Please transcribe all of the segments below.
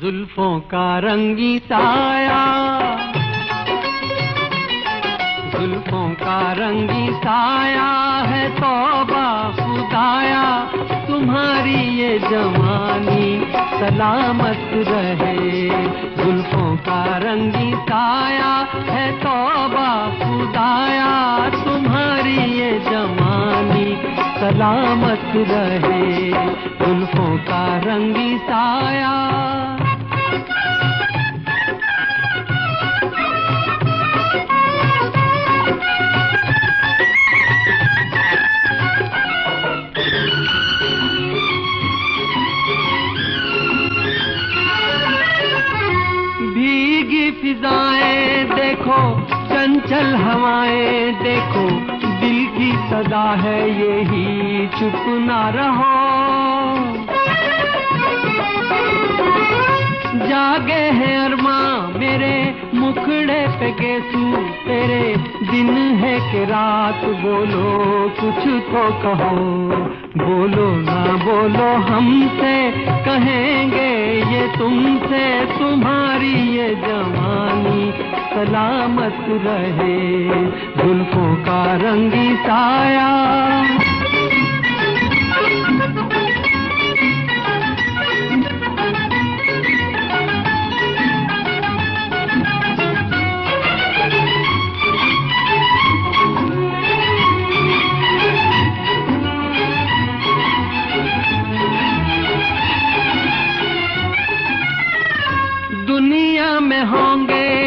जुल्फों का रंगी साया। जुल्फों का रंगी साया है तौबा खुदाया। तुम्हारी ये जवानी सलामत रहे। जुल्फों का रंगी साया है तौबा खुदाया। तुम्हारी ये जवानी सलामत रहे। जुल्फों का रंगी साया। फिजाएँ देखो चंचल हवाएँ देखो दिल की सदा है यही चुप ना रहो। जागे हैं अरमा मेरे मुखड़े पे गेसू तेरे दिन है कि रात, बोलो कुछ तो कहो। बोलो ना बोलो हमसे कहेंगे ये तुमसे, तुम्हारी ये जवानी सलामत रहे। जुल्फों का रंगी साया।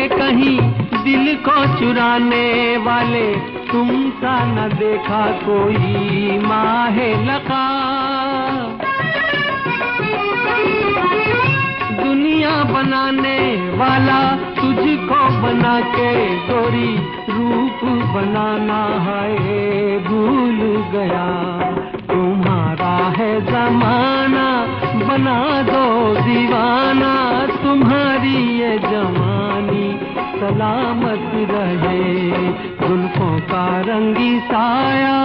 कहीं दिल को चुराने वाले तुम सा न देखा कोई माहे लगा दुनिया बनाने वाला तुझको बना के गोरी रूप बनाना है, भूल गया। तुम्हारा है जमाना बना सलामत रहे जुल्फों का रंगी साया।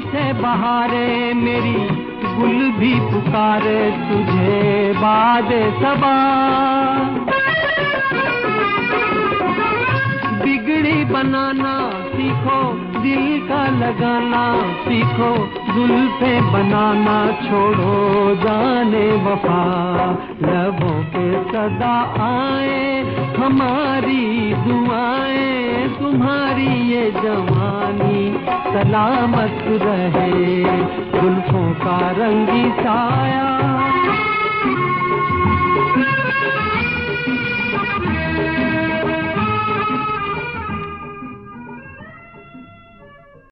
तुझसे बहारे मेरी गुल भी पुकारे तुझे बाद सबा। बिगड़ी बनाना सीखो, दिल का लगाना सीखो, जुल्फे बनाना छोड़ो जाने वफा। लबों पे सदा आए, हमारी दुआएँ तुम्हारी ये जवानी सलामत रहे जुल्फों का रंगी साया।